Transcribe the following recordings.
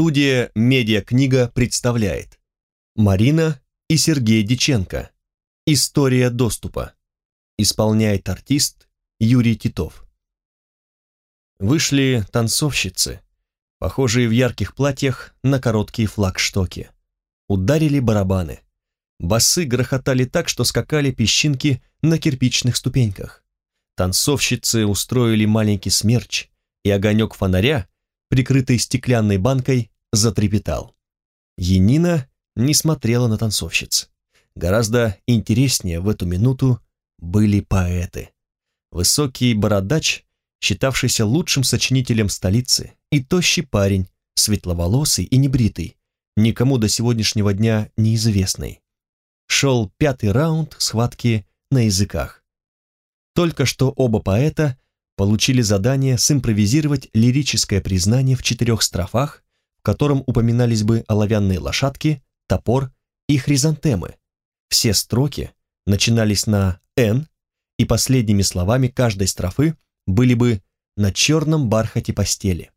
Студия «Медиакнига» представляет Марина и Сергей Диченко История доступа Исполняет артист Юрий Титов Вышли танцовщицы, похожие в ярких платьях на короткие флагштоки. Ударили барабаны. Басы грохотали так, что скакали песчинки на кирпичных ступеньках. Танцовщицы устроили маленький смерч, и огонек фонаря прикрытый стеклянной банкой, затрепетал. Енина не смотрела на танцовщиц. Гораздо интереснее в эту минуту были поэты. Высокий бородач, считавшийся лучшим сочинителем столицы, и тощий парень, светловолосый и небритый, никому до сегодняшнего дня неизвестный. Шел пятый раунд схватки на языках. Только что оба поэта получили задание симпровизировать лирическое признание в четырех строфах, в котором упоминались бы оловянные лошадки, топор и хризантемы. Все строки начинались на «н», и последними словами каждой строфы были бы «на черном бархате постели».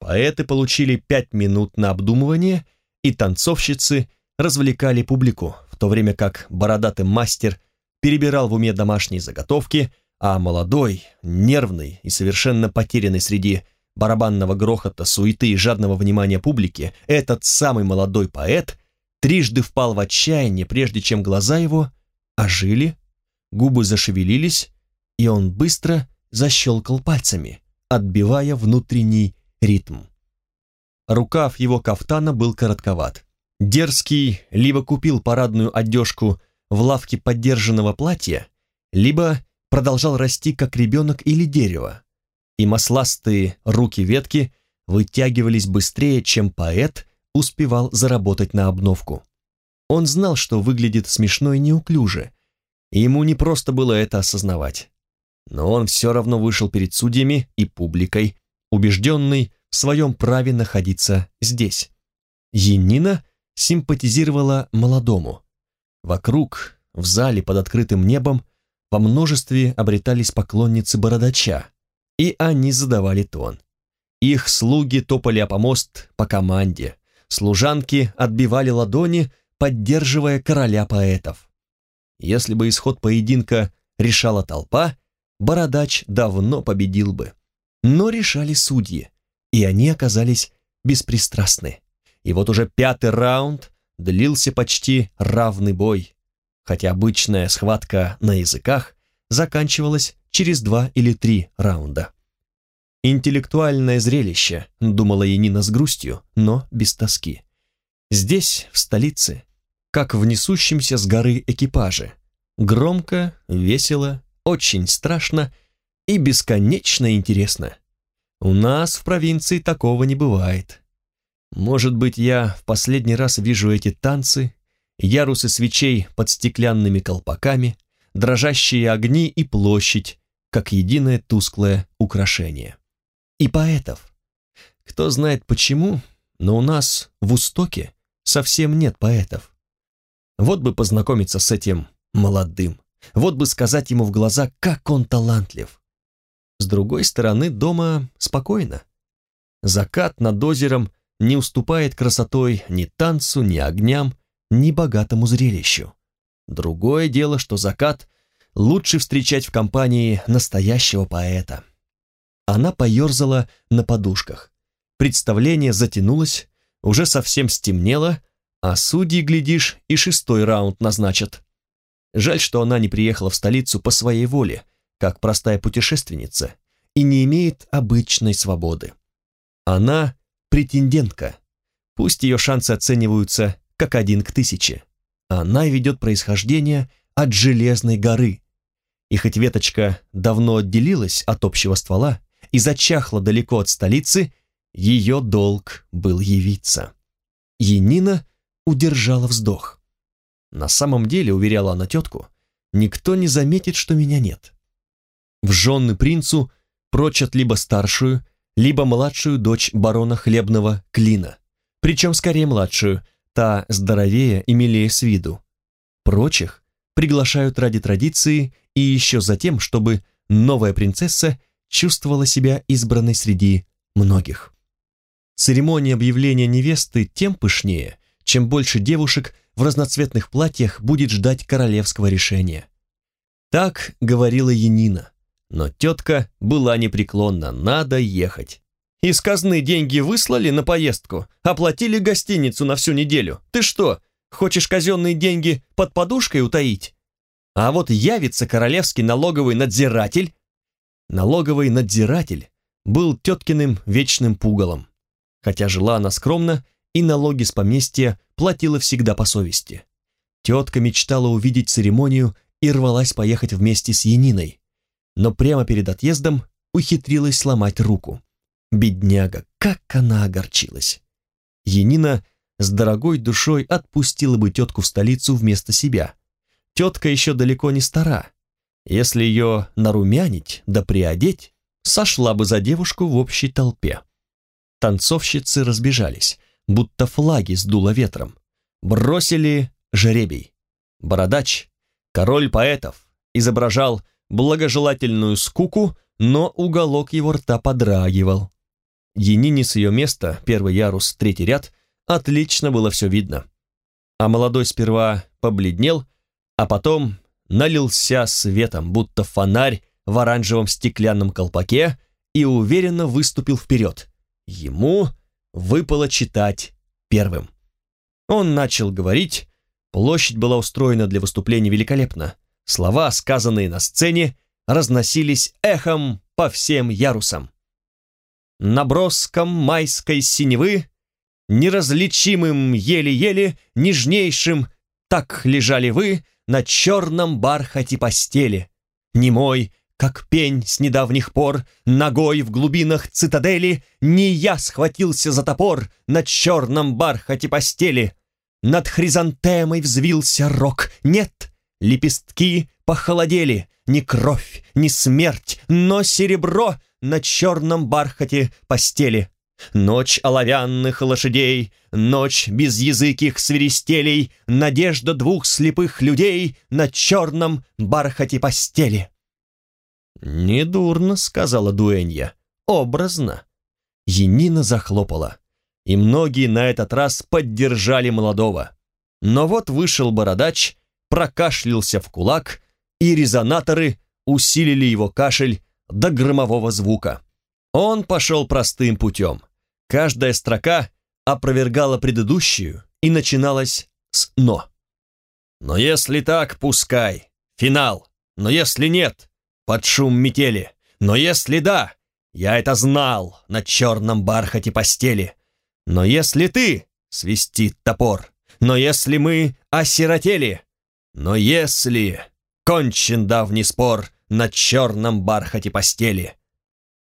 Поэты получили пять минут на обдумывание, и танцовщицы развлекали публику, в то время как бородатый мастер перебирал в уме домашние заготовки, а молодой, нервный и совершенно потерянный среди барабанного грохота, суеты и жадного внимания публики, этот самый молодой поэт трижды впал в отчаяние, прежде чем глаза его ожили, губы зашевелились, и он быстро защелкал пальцами, отбивая внутренний ритм. Рукав его кафтана был коротковат. Дерзкий либо купил парадную одежку в лавке поддержанного платья, либо продолжал расти как ребенок или дерево, и масластые руки ветки вытягивались быстрее, чем поэт успевал заработать на обновку. Он знал, что выглядит смешно и неуклюже, и ему не просто было это осознавать. Но он все равно вышел перед судьями и публикой, убежденный в своем праве находиться здесь. Енина симпатизировала молодому. Вокруг, в зале под открытым небом, по множестве обретались поклонницы бородача, и они задавали тон. Их слуги топали о помост по команде, служанки отбивали ладони, поддерживая короля поэтов. Если бы исход поединка решала толпа, бородач давно победил бы. Но решали судьи, и они оказались беспристрастны. И вот уже пятый раунд длился почти равный бой хотя обычная схватка на языках заканчивалась через два или три раунда. «Интеллектуальное зрелище», — думала Янина с грустью, но без тоски. Здесь, в столице, как в несущемся с горы экипаже. Громко, весело, очень страшно и бесконечно интересно. У нас в провинции такого не бывает. Может быть, я в последний раз вижу эти танцы ярусы свечей под стеклянными колпаками, дрожащие огни и площадь, как единое тусклое украшение. И поэтов. Кто знает почему, но у нас в Устоке совсем нет поэтов. Вот бы познакомиться с этим молодым, вот бы сказать ему в глаза, как он талантлив. С другой стороны, дома спокойно. Закат над озером не уступает красотой ни танцу, ни огням, ни богатому зрелищу. Другое дело, что закат лучше встречать в компании настоящего поэта. Она поерзала на подушках. Представление затянулось, уже совсем стемнело, а судьи, глядишь, и шестой раунд назначат. Жаль, что она не приехала в столицу по своей воле, как простая путешественница, и не имеет обычной свободы. Она претендентка. Пусть ее шансы оцениваются как один к тысяче. Она ведет происхождение от Железной горы. И хоть веточка давно отделилась от общего ствола и зачахла далеко от столицы, ее долг был явиться. Енина удержала вздох. На самом деле, уверяла она тетку, никто не заметит, что меня нет. В жены принцу прочат либо старшую, либо младшую дочь барона Хлебного Клина, причем скорее младшую, та здоровее и милее с виду. Прочих приглашают ради традиции и еще за тем, чтобы новая принцесса чувствовала себя избранной среди многих. церемония объявления невесты тем пышнее, чем больше девушек в разноцветных платьях будет ждать королевского решения. Так говорила Янина, но тетка была непреклонна, надо ехать. Из казны деньги выслали на поездку, оплатили гостиницу на всю неделю. Ты что, хочешь казенные деньги под подушкой утаить? А вот явится королевский налоговый надзиратель. Налоговый надзиратель был теткиным вечным пугалом. Хотя жила она скромно и налоги с поместья платила всегда по совести. Тетка мечтала увидеть церемонию и рвалась поехать вместе с Яниной, но прямо перед отъездом ухитрилась сломать руку. Бедняга, как она огорчилась. Енина с дорогой душой отпустила бы тетку в столицу вместо себя. Тетка еще далеко не стара. Если ее нарумянить да приодеть, сошла бы за девушку в общей толпе. Танцовщицы разбежались, будто флаги сдуло ветром. Бросили жеребий. Бородач, король поэтов, изображал благожелательную скуку, но уголок его рта подрагивал. Енине с ее места, первый ярус, третий ряд, отлично было все видно. А молодой сперва побледнел, а потом налился светом, будто фонарь в оранжевом стеклянном колпаке и уверенно выступил вперед. Ему выпало читать первым. Он начал говорить, площадь была устроена для выступления великолепно. Слова, сказанные на сцене, разносились эхом по всем ярусам наброском майской синевы, неразличимым еле-еле, нежнейшим, так лежали вы на черном бархате постели. Немой, как пень с недавних пор, ногой в глубинах цитадели, не я схватился за топор на черном бархате постели. Над хризантемой взвился рок. Нет, лепестки похолодели, ни кровь, ни смерть, но серебро — на черном бархате постели. Ночь оловянных лошадей, ночь без языких свиристелей, надежда двух слепых людей на черном бархате постели. «Недурно», — сказала Дуэнья, — «образно». Енина захлопала, и многие на этот раз поддержали молодого. Но вот вышел бородач, прокашлялся в кулак, и резонаторы усилили его кашель до громового звука. Он пошел простым путем. Каждая строка опровергала предыдущую и начиналась с «но». «Но если так, пускай. Финал. Но если нет, под шум метели. Но если да, я это знал на черном бархате постели. Но если ты, свистит топор, но если мы осиротели, но если кончен давний спор, на черном бархате постели.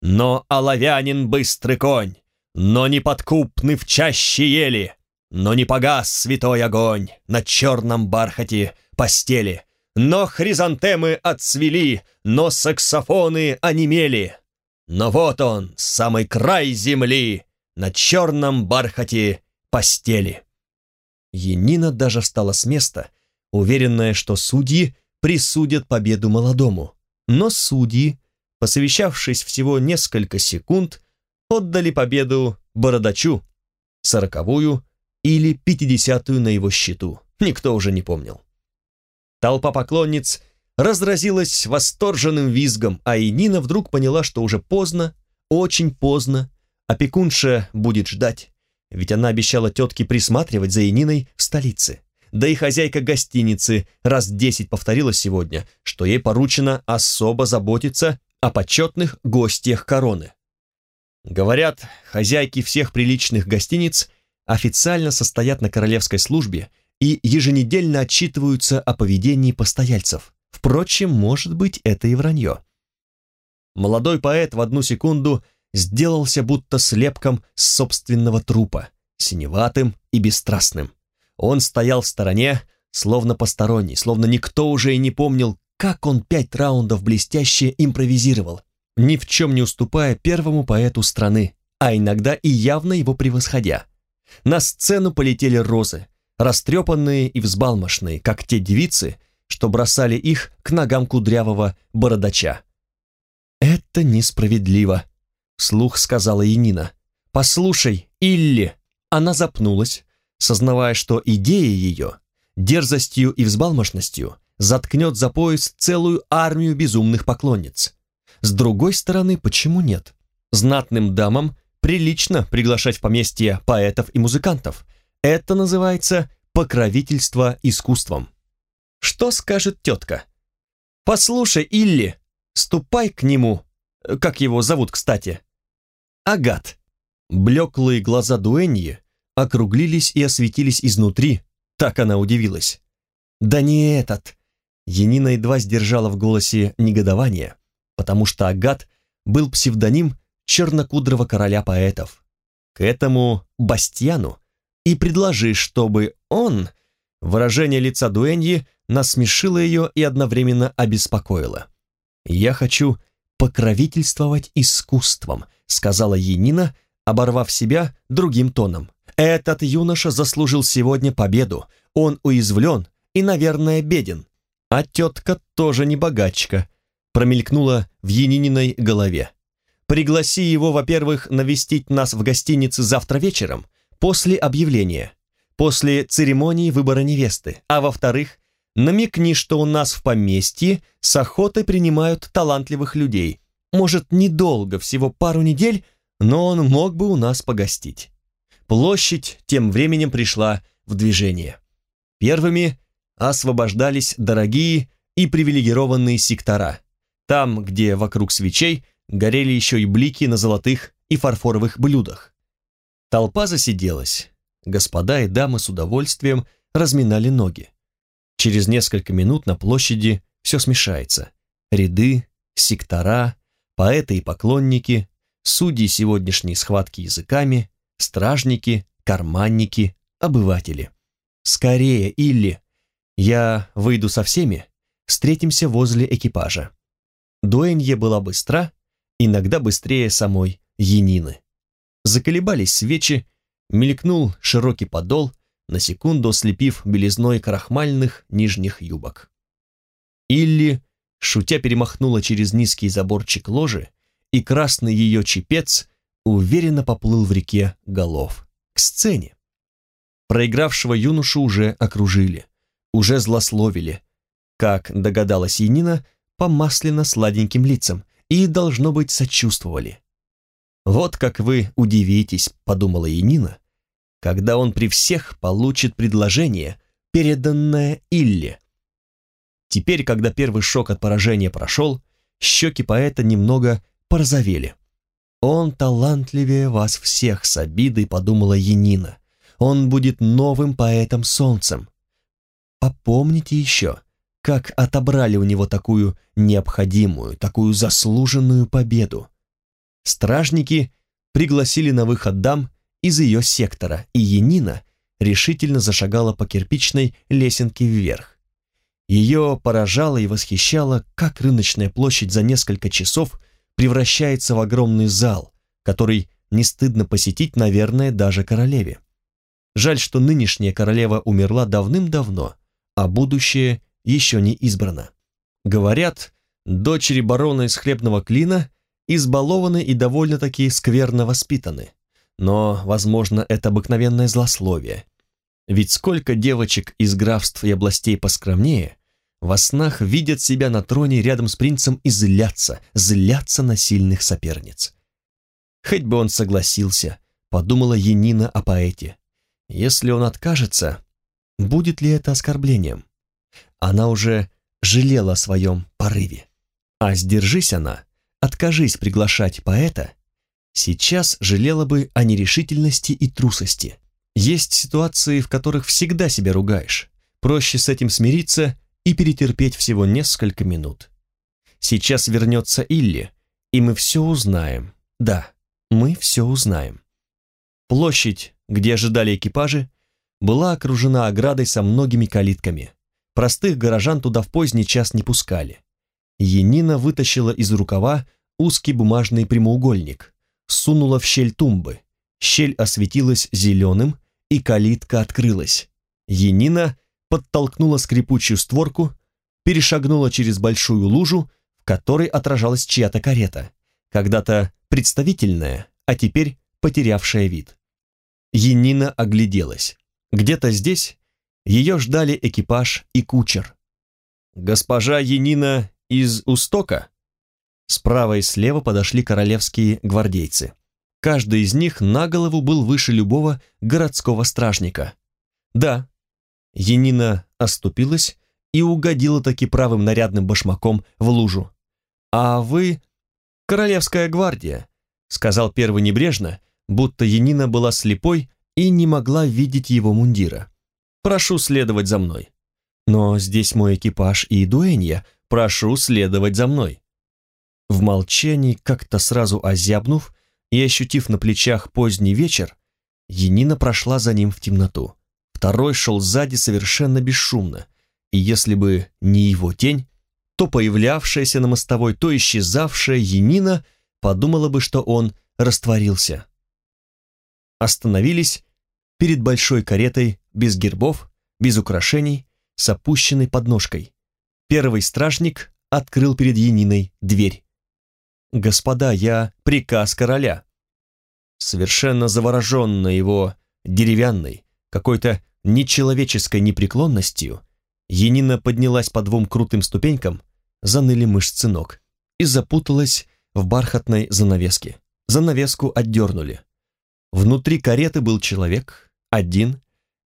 Но оловянин быстрый конь, но неподкупный в чаще ели, но не погас святой огонь на черном бархате постели. Но хризантемы отцвели, но саксофоны онемели. Но вот он, самый край земли, на черном бархате постели. Енина даже встала с места, уверенная, что судьи присудят победу молодому. Но судьи, посовещавшись всего несколько секунд, отдали победу Бородачу, сороковую или пятидесятую на его счету, никто уже не помнил. Толпа поклонниц разразилась восторженным визгом, а Инина вдруг поняла, что уже поздно, очень поздно, опекунша будет ждать, ведь она обещала тетке присматривать за Ининой в столице. Да и хозяйка гостиницы раз десять повторила сегодня, что ей поручено особо заботиться о почетных гостях короны. Говорят, хозяйки всех приличных гостиниц официально состоят на королевской службе и еженедельно отчитываются о поведении постояльцев. Впрочем, может быть, это и вранье. Молодой поэт в одну секунду сделался будто слепком собственного трупа, синеватым и бесстрастным. Он стоял в стороне, словно посторонний, словно никто уже и не помнил, как он пять раундов блестяще импровизировал, ни в чем не уступая первому поэту страны, а иногда и явно его превосходя. На сцену полетели розы, растрепанные и взбалмошные, как те девицы, что бросали их к ногам кудрявого бородача. «Это несправедливо», — слух сказала Янина. «Послушай, Илли!» Она запнулась, сознавая, что идея ее, дерзостью и взбалмошностью, заткнет за пояс целую армию безумных поклонниц. С другой стороны, почему нет? Знатным дамам прилично приглашать в поместье поэтов и музыкантов. Это называется покровительство искусством. Что скажет тетка? «Послушай, Илли, ступай к нему». Как его зовут, кстати? Агат. Блеклые глаза Дуэньи округлились и осветились изнутри, так она удивилась. «Да не этот!» Енина едва сдержала в голосе негодование, потому что Агат был псевдоним чернокудрого короля поэтов. К этому Бастьяну и предложи, чтобы он... Выражение лица Дуэньи насмешило ее и одновременно обеспокоило. «Я хочу покровительствовать искусством», сказала Енина, оборвав себя другим тоном. «Этот юноша заслужил сегодня победу. Он уязвлен и, наверное, беден. А тетка тоже не богачка», промелькнула в Енининой голове. «Пригласи его, во-первых, навестить нас в гостинице завтра вечером, после объявления, после церемонии выбора невесты, а во-вторых, намекни, что у нас в поместье с охотой принимают талантливых людей, может, недолго, всего пару недель, но он мог бы у нас погостить. Площадь тем временем пришла в движение. Первыми освобождались дорогие и привилегированные сектора. Там, где вокруг свечей горели еще и блики на золотых и фарфоровых блюдах. Толпа засиделась. Господа и дамы с удовольствием разминали ноги. Через несколько минут на площади все смешается. Ряды, сектора, поэты и поклонники, судьи сегодняшней схватки языками, стражники, карманники, обыватели. Скорее, Илли, я выйду со всеми, встретимся возле экипажа. Дуэнье была быстра, иногда быстрее самой Янины. Заколебались свечи, мелькнул широкий подол, на секунду ослепив белизной крахмальных нижних юбок. Илли, шутя, перемахнула через низкий заборчик ложи, и красный ее чепец уверенно поплыл в реке голов, к сцене. Проигравшего юношу уже окружили, уже злословили, как догадалась Янина, по масляно-сладеньким лицам, и, должно быть, сочувствовали. «Вот как вы удивитесь», — подумала Янина, «когда он при всех получит предложение, переданное Илле». Теперь, когда первый шок от поражения прошел, щеки поэта немного порозовели. «Он талантливее вас всех», — с обидой подумала Янина. «Он будет новым поэтом-солнцем». Попомните еще, как отобрали у него такую необходимую, такую заслуженную победу. Стражники пригласили на выход дам из ее сектора, и Енина решительно зашагала по кирпичной лесенке вверх. Ее поражало и восхищало, как рыночная площадь за несколько часов превращается в огромный зал, который не стыдно посетить, наверное, даже королеве. Жаль, что нынешняя королева умерла давным-давно, а будущее еще не избрано. Говорят, дочери барона из хлебного клина избалованы и довольно-таки скверно воспитаны. Но, возможно, это обыкновенное злословие. Ведь сколько девочек из графств и областей поскромнее во снах видят себя на троне рядом с принцем и злятся, злятся на сильных соперниц. Хоть бы он согласился, подумала Енина о поэте. Если он откажется, будет ли это оскорблением? Она уже жалела о своем порыве. А сдержись она, откажись приглашать поэта, сейчас жалела бы о нерешительности и трусости. Есть ситуации, в которых всегда себя ругаешь. Проще с этим смириться и перетерпеть всего несколько минут. Сейчас вернется Илли, и мы все узнаем. Да, мы все узнаем. Площадь, где ожидали экипажи, была окружена оградой со многими калитками. Простых горожан туда в поздний час не пускали. Енина вытащила из рукава узкий бумажный прямоугольник, сунула в щель тумбы. Щель осветилась зеленым, и калитка открылась. Енина подтолкнула скрипучую створку, перешагнула через большую лужу, в которой отражалась чья-то карета, когда-то представительная, а теперь потерявшая вид. Енина огляделась. Где-то здесь ее ждали экипаж и кучер. «Госпожа Енина из Устока?» Справа и слева подошли королевские гвардейцы. Каждый из них на голову был выше любого городского стражника. Да, Енина оступилась и угодила таки правым нарядным башмаком в лужу. «А вы королевская гвардия», — сказал первый небрежно, будто Енина была слепой и не могла видеть его мундира. «Прошу следовать за мной». «Но здесь мой экипаж и дуэнья. Прошу следовать за мной». В молчании, как-то сразу озябнув и ощутив на плечах поздний вечер, Енина прошла за ним в темноту. Второй шел сзади совершенно бесшумно, и если бы не его тень, то появлявшаяся на мостовой, то исчезавшая Енина подумала бы, что он растворился. Остановились перед большой каретой без гербов, без украшений, с опущенной подножкой. Первый стражник открыл перед Яниной дверь. «Господа, я приказ короля». Совершенно завороженная его деревянной, какой-то нечеловеческой непреклонностью, Енина поднялась по двум крутым ступенькам, заныли мышцы ног и запуталась в бархатной занавеске. Занавеску отдернули. Внутри кареты был человек, один,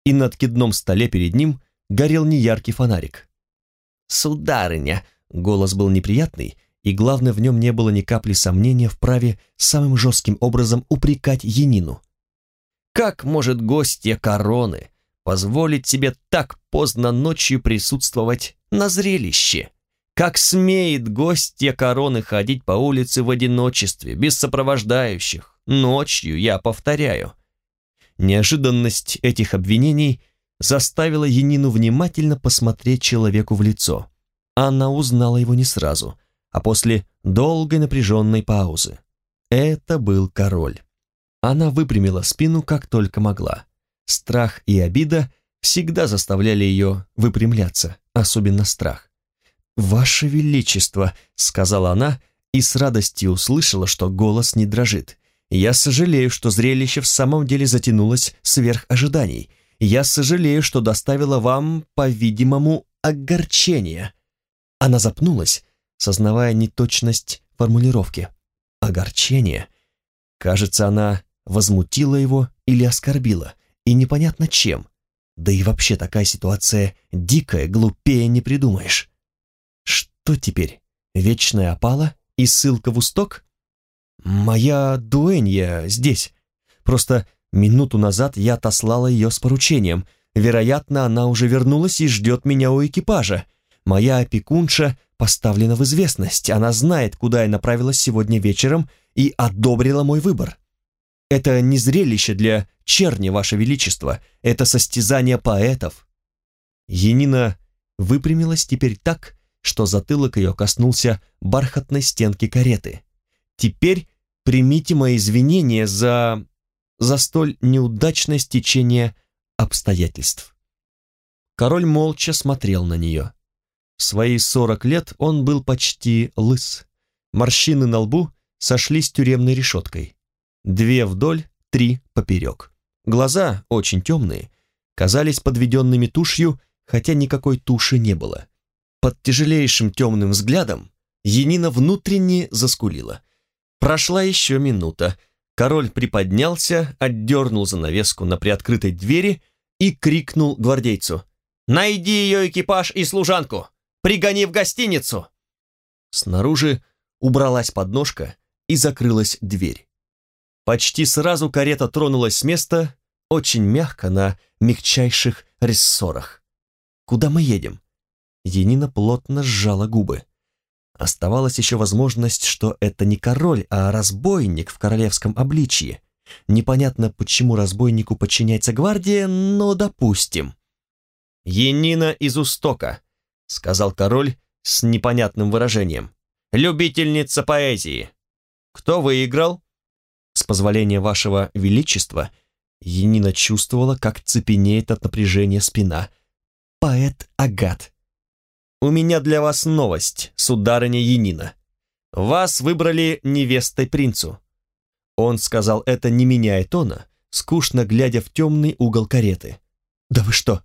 и на откидном столе перед ним горел неяркий фонарик. «Сударыня!» — голос был неприятный, и главное, в нем не было ни капли сомнения в праве самым жестким образом упрекать Янину. «Как может гостья короны позволить себе так поздно ночью присутствовать на зрелище? Как смеет гостья короны ходить по улице в одиночестве, без сопровождающих, ночью, я повторяю?» Неожиданность этих обвинений заставила Янину внимательно посмотреть человеку в лицо. Она узнала его не сразу, а после долгой напряженной паузы. Это был король. Она выпрямила спину как только могла. Страх и обида всегда заставляли ее выпрямляться, особенно страх. «Ваше Величество», — сказала она, и с радостью услышала, что голос не дрожит. Я сожалею, что зрелище в самом деле затянулось сверх ожиданий. Я сожалею, что доставила вам, по-видимому, огорчение. Она запнулась, сознавая неточность формулировки. Огорчение. Кажется, она возмутила его или оскорбила, и непонятно чем. Да и вообще такая ситуация дикая, глупее не придумаешь. Что теперь? Вечная опала и ссылка в усток? «Моя дуэнья здесь. Просто минуту назад я отослала ее с поручением. Вероятно, она уже вернулась и ждет меня у экипажа. Моя опекунша поставлена в известность. Она знает, куда я направилась сегодня вечером и одобрила мой выбор. Это не зрелище для черни, Ваше Величество. Это состязание поэтов». Енина выпрямилась теперь так, что затылок ее коснулся бархатной стенки кареты. Теперь примите мои извинения за... за столь неудачное стечение обстоятельств. Король молча смотрел на нее. В свои сорок лет он был почти лыс. Морщины на лбу сошлись тюремной решеткой. Две вдоль, три поперек. Глаза, очень темные, казались подведенными тушью, хотя никакой туши не было. Под тяжелейшим темным взглядом Енина внутренне заскулила. Прошла еще минута. Король приподнялся, отдернул занавеску на приоткрытой двери и крикнул гвардейцу. «Найди ее экипаж и служанку! Пригони в гостиницу!» Снаружи убралась подножка и закрылась дверь. Почти сразу карета тронулась с места, очень мягко, на мягчайших рессорах. «Куда мы едем?» Енина плотно сжала губы. Оставалась еще возможность, что это не король, а разбойник в королевском обличье. Непонятно, почему разбойнику подчиняется гвардия, но допустим. «Енина из Устока», — сказал король с непонятным выражением. «Любительница поэзии. Кто выиграл?» «С позволения вашего величества», Енина чувствовала, как цепенеет от напряжения спина. «Поэт Агат», «У меня для вас новость, сударыня Янина. Вас выбрали невестой принцу. Он сказал это, не меняя тона, скучно глядя в темный угол кареты. «Да вы что?»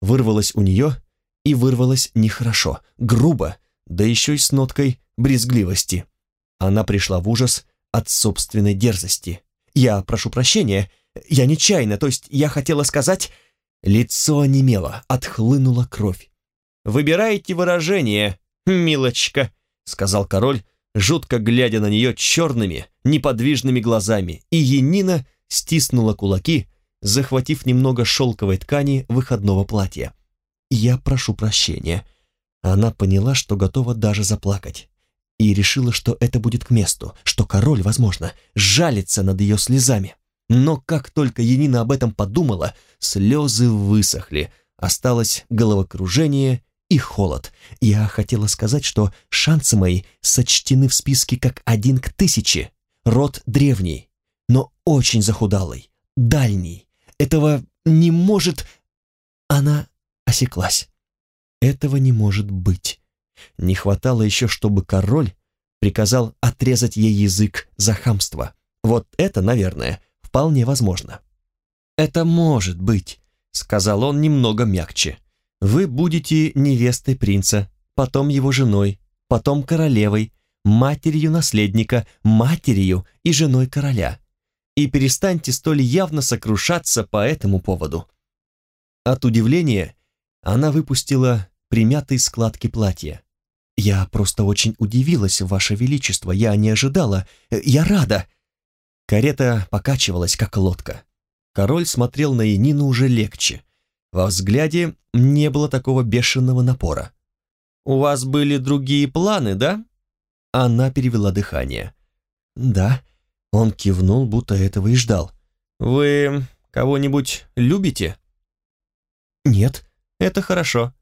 Вырвалось у нее, и вырвалось нехорошо, грубо, да еще и с ноткой брезгливости. Она пришла в ужас от собственной дерзости. «Я прошу прощения, я нечаянно, то есть я хотела сказать...» Лицо онемело, отхлынула кровь. «Выбирайте выражение, милочка», — сказал король, жутко глядя на нее черными, неподвижными глазами, и Енина стиснула кулаки, захватив немного шелковой ткани выходного платья. «Я прошу прощения». Она поняла, что готова даже заплакать, и решила, что это будет к месту, что король, возможно, жалится над ее слезами. Но как только Енина об этом подумала, слезы высохли, осталось головокружение и холод. Я хотела сказать, что шансы мои сочтены в списке как один к тысяче. Род древний, но очень захудалый, дальний. Этого не может... Она осеклась. Этого не может быть. Не хватало еще, чтобы король приказал отрезать ей язык за хамство. Вот это, наверное, вполне возможно. «Это может быть», — сказал он немного мягче. «Вы будете невестой принца, потом его женой, потом королевой, матерью наследника, матерью и женой короля. И перестаньте столь явно сокрушаться по этому поводу». От удивления она выпустила примятые складки платья. «Я просто очень удивилась, Ваше Величество, я не ожидала, я рада!» Карета покачивалась, как лодка. Король смотрел на Янину уже легче. Во взгляде не было такого бешеного напора. «У вас были другие планы, да?» Она перевела дыхание. «Да». Он кивнул, будто этого и ждал. «Вы кого-нибудь любите?» «Нет». «Это хорошо.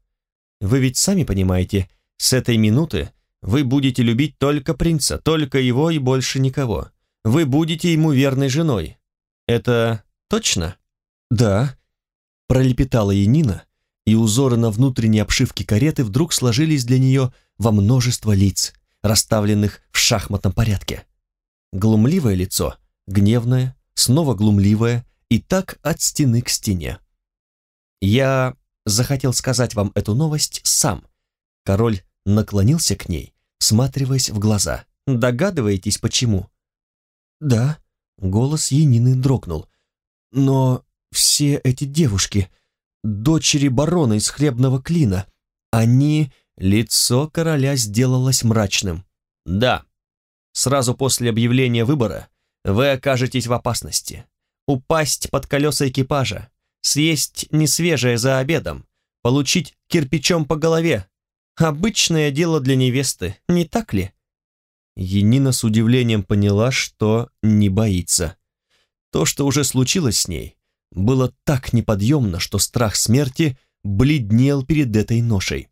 Вы ведь сами понимаете, с этой минуты вы будете любить только принца, только его и больше никого. Вы будете ему верной женой. Это точно?» «Да», — пролепетала Янина, и узоры на внутренней обшивке кареты вдруг сложились для нее во множество лиц, расставленных в шахматном порядке. Глумливое лицо, гневное, снова глумливое, и так от стены к стене. «Я захотел сказать вам эту новость сам». Король наклонился к ней, всматриваясь в глаза. «Догадываетесь, почему?» «Да», — голос Янины дрогнул. «Но все эти девушки, дочери барона из хлебного клина, они...» Лицо короля сделалось мрачным. «Да, сразу после объявления выбора вы окажетесь в опасности. Упасть под колеса экипажа, съесть несвежее за обедом, получить кирпичом по голове. Обычное дело для невесты, не так ли?» Енина с удивлением поняла, что не боится. То, что уже случилось с ней, было так неподъемно, что страх смерти бледнел перед этой ношей.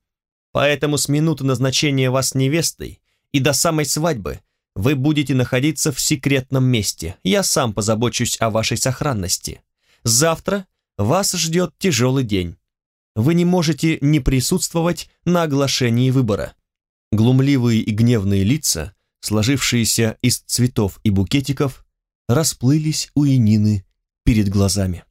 Поэтому с минуты назначения вас невестой и до самой свадьбы вы будете находиться в секретном месте. Я сам позабочусь о вашей сохранности. Завтра вас ждет тяжелый день. Вы не можете не присутствовать на оглашении выбора. Глумливые и гневные лица сложившиеся из цветов и букетиков, расплылись у Янины перед глазами.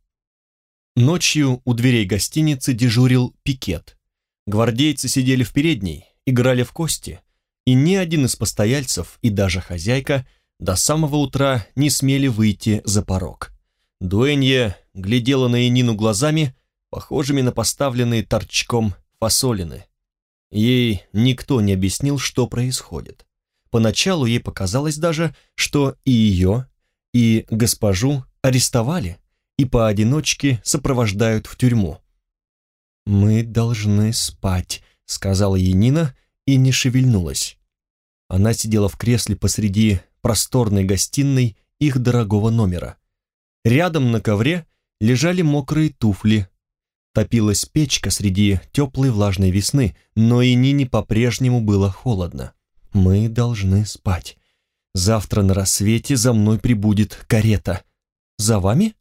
Ночью у дверей гостиницы дежурил пикет. Гвардейцы сидели в передней, играли в кости, и ни один из постояльцев и даже хозяйка до самого утра не смели выйти за порог. Дуэнье глядела на Янину глазами, похожими на поставленные торчком фасолины. Ей никто не объяснил, что происходит. Поначалу ей показалось даже, что и ее, и госпожу арестовали и поодиночке сопровождают в тюрьму. «Мы должны спать», — сказала Енина и не шевельнулась. Она сидела в кресле посреди просторной гостиной их дорогого номера. Рядом на ковре лежали мокрые туфли. Топилась печка среди теплой влажной весны, но и Нине по-прежнему было холодно. Мы должны спать. Завтра на рассвете за мной прибудет карета. За вами?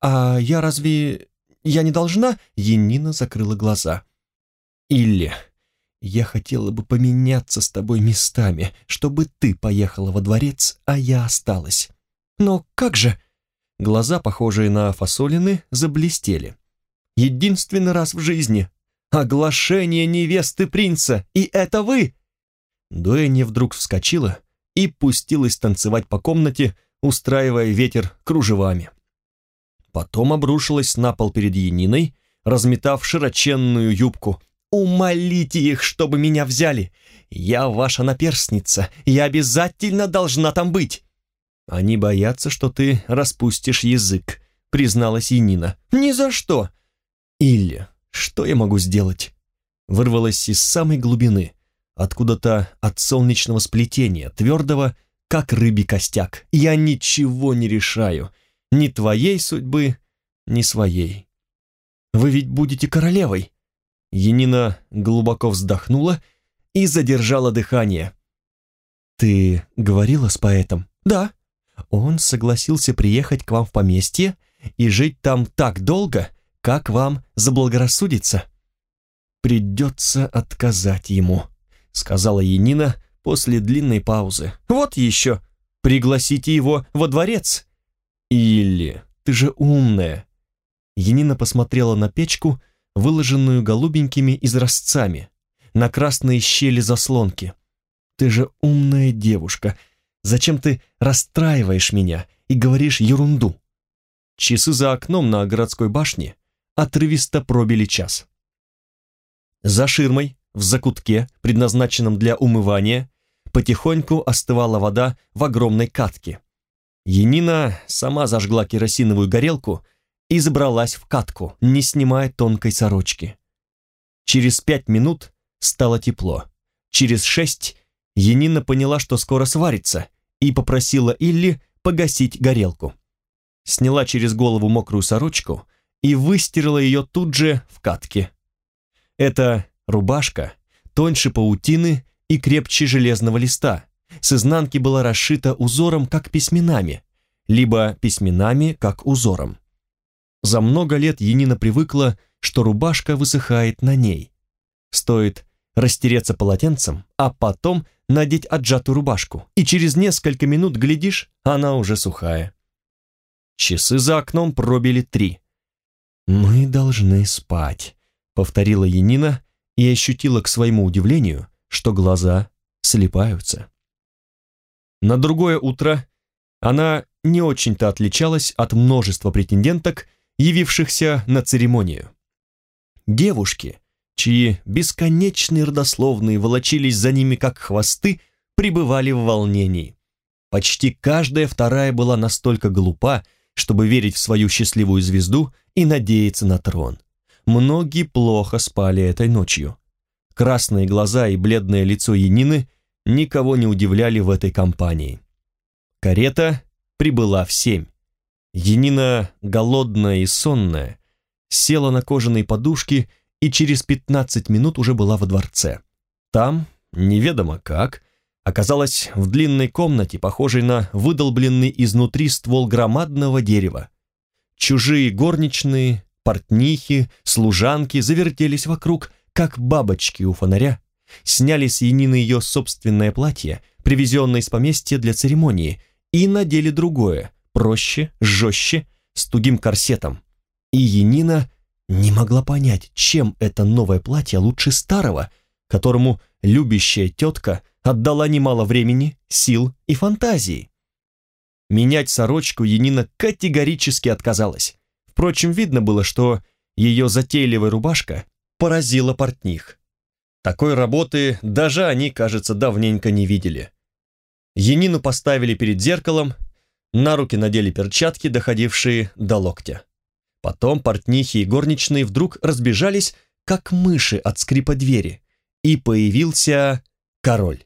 А я разве... Я не должна?» Енина закрыла глаза. «Илли, я хотела бы поменяться с тобой местами, чтобы ты поехала во дворец, а я осталась. «Но как же?» Глаза, похожие на фасолины, заблестели. «Единственный раз в жизни. Оглашение невесты принца, и это вы!» Дуэнни вдруг вскочила и пустилась танцевать по комнате, устраивая ветер кружевами. Потом обрушилась на пол перед Яниной, разметав широченную юбку. «Умолите их, чтобы меня взяли! Я ваша наперстница, я обязательно должна там быть!» «Они боятся, что ты распустишь язык», — призналась Янина. «Ни за что!» «Илли, что я могу сделать?» Вырвалась из самой глубины, откуда-то от солнечного сплетения, твердого, как рыбий костяк. «Я ничего не решаю, ни твоей судьбы, ни своей. Вы ведь будете королевой?» Янина глубоко вздохнула и задержала дыхание. «Ты говорила с поэтом?» «Да». Он согласился приехать к вам в поместье и жить там так долго, как вам заблагорассудится. «Придется отказать ему», — сказала Янина после длинной паузы. «Вот еще, пригласите его во дворец». «Или, ты же умная». Янина посмотрела на печку, выложенную голубенькими изразцами, на красные щели заслонки. «Ты же умная девушка. Зачем ты расстраиваешь меня и говоришь ерунду?» Часы за окном на городской башне отрывисто пробили час. За ширмой, в закутке, предназначенном для умывания, потихоньку остывала вода в огромной катке. Енина сама зажгла керосиновую горелку и забралась в катку, не снимая тонкой сорочки. Через пять минут стало тепло. Через шесть Енина поняла, что скоро сварится, и попросила Илли погасить горелку. Сняла через голову мокрую сорочку и выстирала ее тут же в катке. Эта рубашка тоньше паутины и крепче железного листа, с изнанки была расшита узором, как письменами, либо письменами, как узором. За много лет Енина привыкла, что рубашка высыхает на ней. Стоит растереться полотенцем, а потом надеть отжатую рубашку, и через несколько минут, глядишь, она уже сухая. Часы за окном пробили три. «Мы должны спать», — повторила Енина и ощутила к своему удивлению, что глаза слепаются. На другое утро она не очень-то отличалась от множества претенденток, явившихся на церемонию. Девушки, чьи бесконечные родословные волочились за ними как хвосты, пребывали в волнении. Почти каждая вторая была настолько глупа, чтобы верить в свою счастливую звезду и надеяться на трон. Многие плохо спали этой ночью. Красные глаза и бледное лицо Янины никого не удивляли в этой компании. Карета прибыла в семь. Янина, голодная и сонная, села на кожаные подушки и через пятнадцать минут уже была во дворце. Там, неведомо как, оказалась в длинной комнате, похожей на выдолбленный изнутри ствол громадного дерева. Чужие горничные, портнихи, служанки завертелись вокруг, как бабочки у фонаря, сняли с Янины ее собственное платье, привезенное из поместья для церемонии, и надели другое, проще, жестче, с тугим корсетом. И Янина не могла понять, чем это новое платье лучше старого, которому любящая тетка отдала немало времени, сил и фантазии. Менять сорочку Янина категорически отказалась. Впрочем, видно было, что ее затейливая рубашка поразила портних. Такой работы даже они, кажется, давненько не видели. Янину поставили перед зеркалом, на руки надели перчатки, доходившие до локтя. Потом портнихи и горничные вдруг разбежались, как мыши от скрипа двери, и появился король.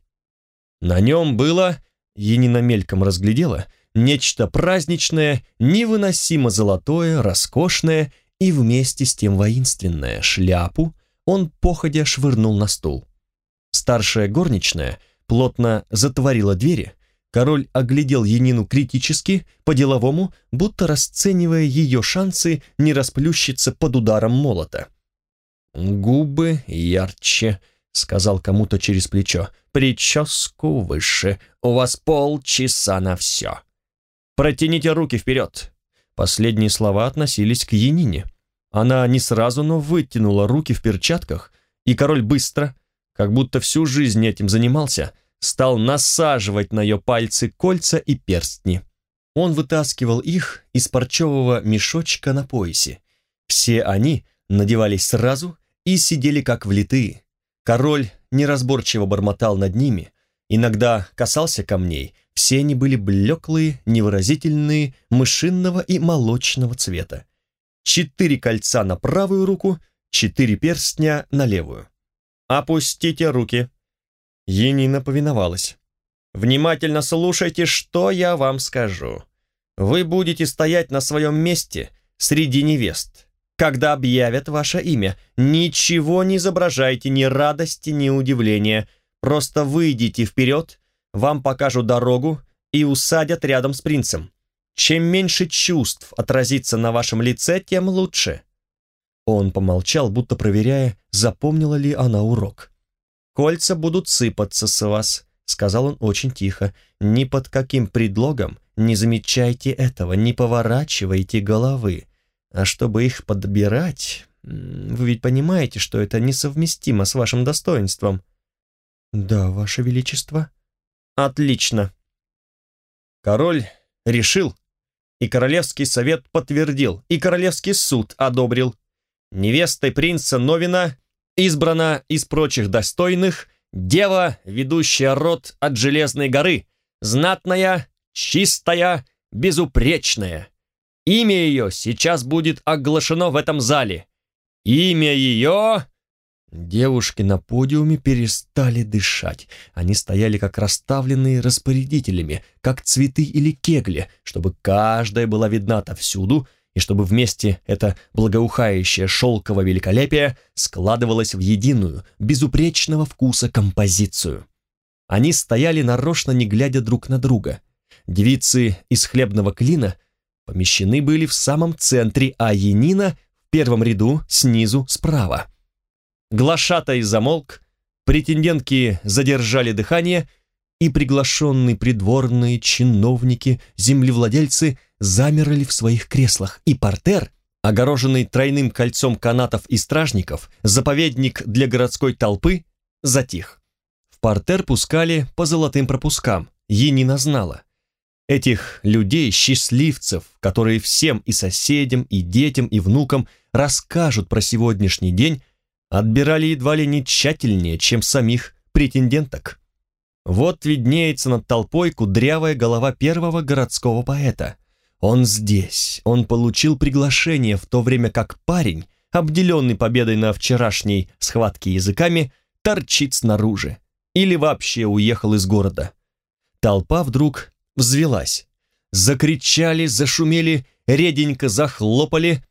На нем было, Енина мельком разглядела, нечто праздничное, невыносимо золотое, роскошное и вместе с тем воинственное. Шляпу он походя швырнул на стул. Старшая горничная плотно затворила двери, король оглядел Янину критически, по-деловому, будто расценивая ее шансы не расплющиться под ударом молота. «Губы ярче», — сказал кому-то через плечо. «Прическу выше. У вас полчаса на все». Протяните руки вперед!» Последние слова относились к Янине. Она не сразу, но вытянула руки в перчатках, и король быстро, как будто всю жизнь этим занимался, стал насаживать на ее пальцы кольца и перстни. Он вытаскивал их из парчевого мешочка на поясе. Все они надевались сразу и сидели как влитые. Король неразборчиво бормотал над ними, иногда касался камней, все они были блеклые, невыразительные, мышинного и молочного цвета. Четыре кольца на правую руку, четыре перстня на левую. «Опустите руки!» Енина повиновалась. «Внимательно слушайте, что я вам скажу. Вы будете стоять на своем месте среди невест. Когда объявят ваше имя, ничего не изображайте, ни радости, ни удивления. Просто выйдите вперед, вам покажут дорогу и усадят рядом с принцем. Чем меньше чувств отразится на вашем лице, тем лучше». Он помолчал, будто проверяя, запомнила ли она урок. «Кольца будут сыпаться с вас», — сказал он очень тихо. «Ни под каким предлогом не замечайте этого, не поворачивайте головы. А чтобы их подбирать, вы ведь понимаете, что это несовместимо с вашим достоинством». «Да, ваше величество». «Отлично». Король решил, и Королевский совет подтвердил, и Королевский суд одобрил. Невестой принца Новина избрана из прочих достойных дева, ведущая род от Железной горы, знатная, чистая, безупречная. Имя ее сейчас будет оглашено в этом зале. Имя ее... Девушки на подиуме перестали дышать. Они стояли как расставленные распорядителями, как цветы или кегли, чтобы каждая была видна отовсюду, и чтобы вместе это благоухающее шелковое великолепие складывалось в единую, безупречного вкуса композицию. Они стояли нарочно, не глядя друг на друга. Девицы из хлебного клина помещены были в самом центре, а Енина в первом ряду снизу справа. Глашатай замолк, претендентки задержали дыхание, и приглашенные придворные чиновники, землевладельцы замерли в своих креслах, и портер, огороженный тройным кольцом канатов и стражников, заповедник для городской толпы, затих. В портер пускали по золотым пропускам, Енина знала. Этих людей, счастливцев, которые всем и соседям, и детям, и внукам расскажут про сегодняшний день, отбирали едва ли не тщательнее, чем самих претенденток. Вот виднеется над толпой кудрявая голова первого городского поэта. Он здесь, он получил приглашение, в то время как парень, обделенный победой на вчерашней схватке языками, торчит снаружи или вообще уехал из города. Толпа вдруг взвелась. Закричали, зашумели, реденько захлопали,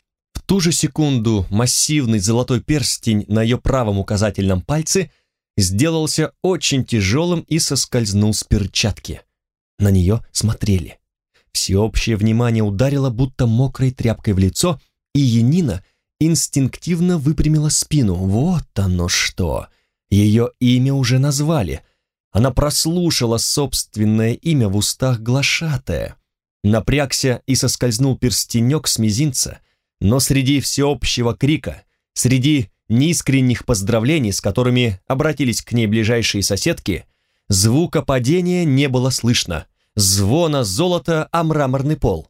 ту же секунду массивный золотой перстень на ее правом указательном пальце сделался очень тяжелым и соскользнул с перчатки. На нее смотрели. Всеобщее внимание ударило будто мокрой тряпкой в лицо, и Енина инстинктивно выпрямила спину. Вот оно что! Ее имя уже назвали. Она прослушала собственное имя в устах глашатая. Напрягся и соскользнул перстенек с мизинца — но среди всеобщего крика, среди неискренних поздравлений, с которыми обратились к ней ближайшие соседки, звука падения не было слышно, звона золота о мраморный пол.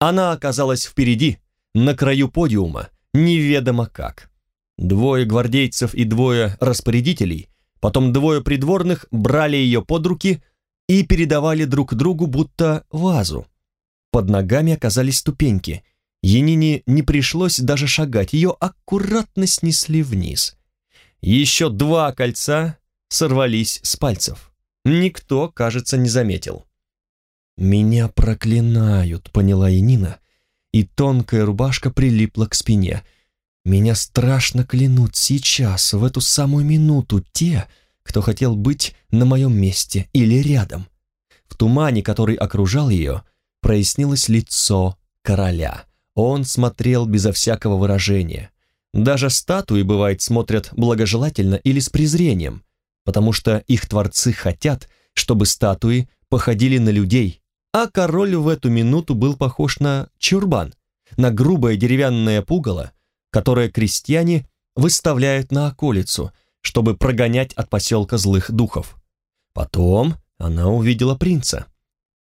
Она оказалась впереди, на краю подиума, неведомо как. Двое гвардейцев и двое распорядителей, потом двое придворных брали ее под руки и передавали друг другу будто вазу. Под ногами оказались ступеньки — Енине не пришлось даже шагать, ее аккуратно снесли вниз. Еще два кольца сорвались с пальцев. Никто, кажется, не заметил. «Меня проклинают», — поняла Енина, и тонкая рубашка прилипла к спине. «Меня страшно клянут сейчас, в эту самую минуту, те, кто хотел быть на моем месте или рядом». В тумане, который окружал ее, прояснилось лицо короля. Он смотрел безо всякого выражения. Даже статуи, бывает, смотрят благожелательно или с презрением, потому что их творцы хотят, чтобы статуи походили на людей, а король в эту минуту был похож на чурбан, на грубое деревянное пугало, которое крестьяне выставляют на околицу, чтобы прогонять от поселка злых духов. Потом она увидела принца.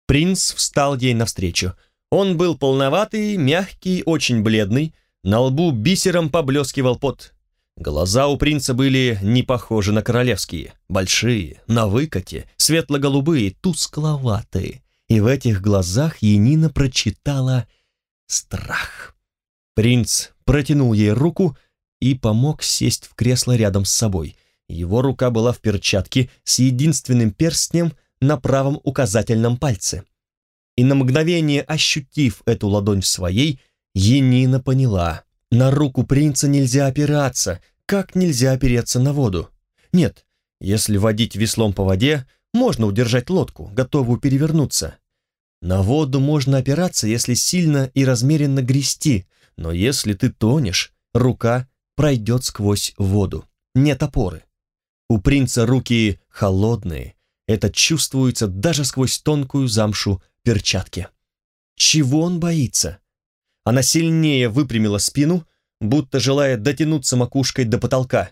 Принц встал ей навстречу. Он был полноватый, мягкий, очень бледный, на лбу бисером поблескивал пот. Глаза у принца были не похожи на королевские, большие, на выкате, светло-голубые, тускловатые. И в этих глазах Енина прочитала страх. Принц протянул ей руку и помог сесть в кресло рядом с собой. Его рука была в перчатке с единственным перстнем на правом указательном пальце. И на мгновение ощутив эту ладонь в своей, Енина поняла, на руку принца нельзя опираться, как нельзя опереться на воду. Нет, если водить веслом по воде, можно удержать лодку, готовую перевернуться. На воду можно опираться, если сильно и размеренно грести, но если ты тонешь, рука пройдет сквозь воду. Нет опоры. У принца руки холодные, это чувствуется даже сквозь тонкую замшу перчатки. Чего он боится? Она сильнее выпрямила спину, будто желая дотянуться макушкой до потолка.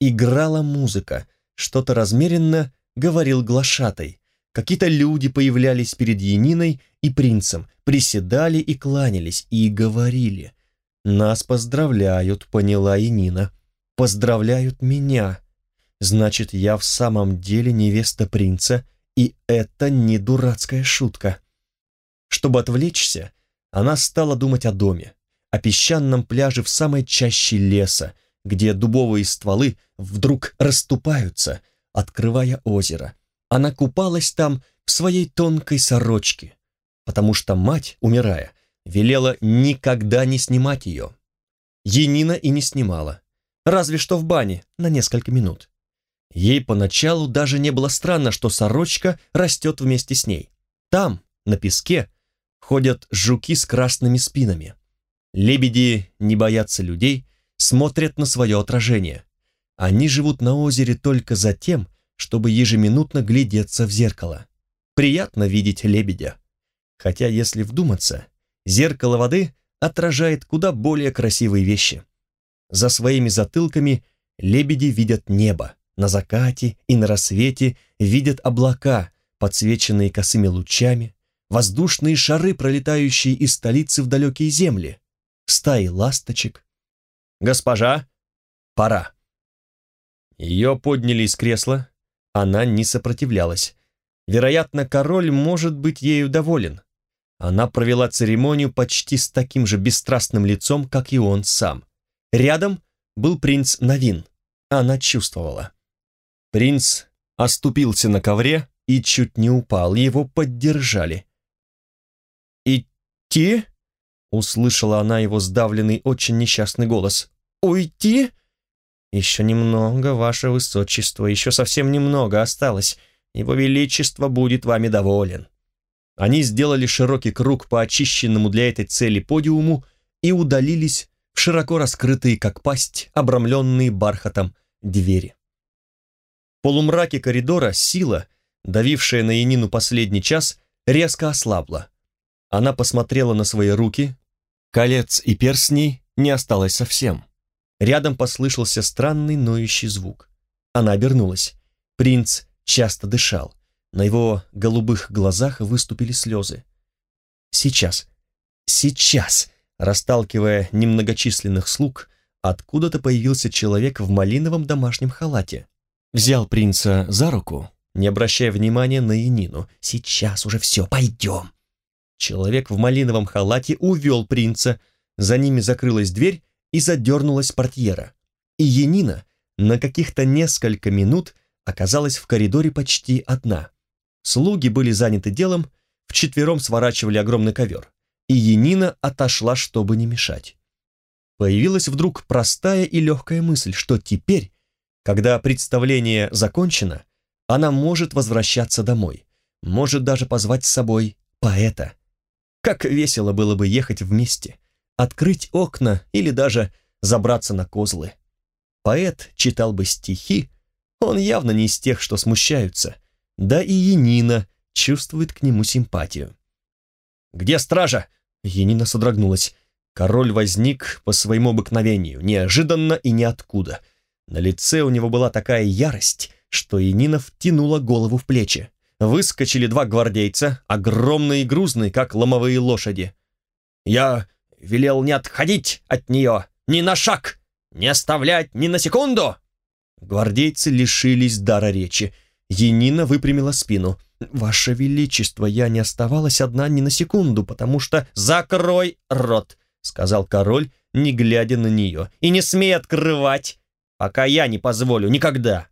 Играла музыка, что-то размеренно говорил глашатай. Какие-то люди появлялись перед Яниной и принцем, приседали и кланялись, и говорили. «Нас поздравляют», — поняла Янина. «Поздравляют меня. Значит, я в самом деле невеста принца, и это не дурацкая шутка». Чтобы отвлечься, она стала думать о доме, о песчаном пляже в самой чаще леса, где дубовые стволы вдруг расступаются, открывая озеро. Она купалась там в своей тонкой сорочке, потому что мать, умирая, велела никогда не снимать ее. Енина и не снимала, разве что в бане на несколько минут. Ей поначалу даже не было странно, что сорочка растет вместе с ней. Там, на песке, ходят жуки с красными спинами. Лебеди не боятся людей, смотрят на свое отражение. Они живут на озере только за тем, чтобы ежеминутно глядеться в зеркало. Приятно видеть лебедя. Хотя, если вдуматься, зеркало воды отражает куда более красивые вещи. За своими затылками лебеди видят небо, на закате и на рассвете видят облака, подсвеченные косыми лучами, воздушные шары, пролетающие из столицы в далекие земли, стаи ласточек. «Госпожа, пора!» Ее подняли из кресла, она не сопротивлялась. Вероятно, король может быть ею доволен. Она провела церемонию почти с таким же бесстрастным лицом, как и он сам. Рядом был принц Навин. Она чувствовала. Принц оступился на ковре и чуть не упал, его поддержали. «Идти?» — услышала она его сдавленный, очень несчастный голос. «Уйти?» «Еще немного, ваше высочество, еще совсем немного осталось. Его величество будет вами доволен». Они сделали широкий круг по очищенному для этой цели подиуму и удалились в широко раскрытые, как пасть, обрамленные бархатом двери. В полумраке коридора сила, давившая на Янину последний час, резко ослабла. Она посмотрела на свои руки. Колец и перстней не осталось совсем. Рядом послышался странный ноющий звук. Она обернулась. Принц часто дышал. На его голубых глазах выступили слезы. «Сейчас, сейчас!» Расталкивая немногочисленных слуг, откуда-то появился человек в малиновом домашнем халате. Взял принца за руку, не обращая внимания на Янину. «Сейчас уже все, пойдем!» Человек в малиновом халате увел принца, за ними закрылась дверь и задернулась портьера. И Енина на каких-то несколько минут оказалась в коридоре почти одна. Слуги были заняты делом, вчетвером сворачивали огромный ковер, и Енина отошла, чтобы не мешать. Появилась вдруг простая и легкая мысль, что теперь, когда представление закончено, она может возвращаться домой, может даже позвать с собой поэта. Как весело было бы ехать вместе, открыть окна или даже забраться на козлы. Поэт читал бы стихи, он явно не из тех, что смущаются, да и Янина чувствует к нему симпатию. Где стража?» Енина содрогнулась. Король возник по своему обыкновению, неожиданно и ниоткуда. На лице у него была такая ярость, что Енина втянула голову в плечи. Выскочили два гвардейца, огромные и грузные, как ломовые лошади. «Я велел не отходить от нее ни на шаг, не оставлять ни на секунду!» Гвардейцы лишились дара речи. Енина выпрямила спину. «Ваше Величество, я не оставалась одна ни на секунду, потому что...» «Закрой рот!» — сказал король, не глядя на нее. «И не смей открывать, пока я не позволю, никогда!»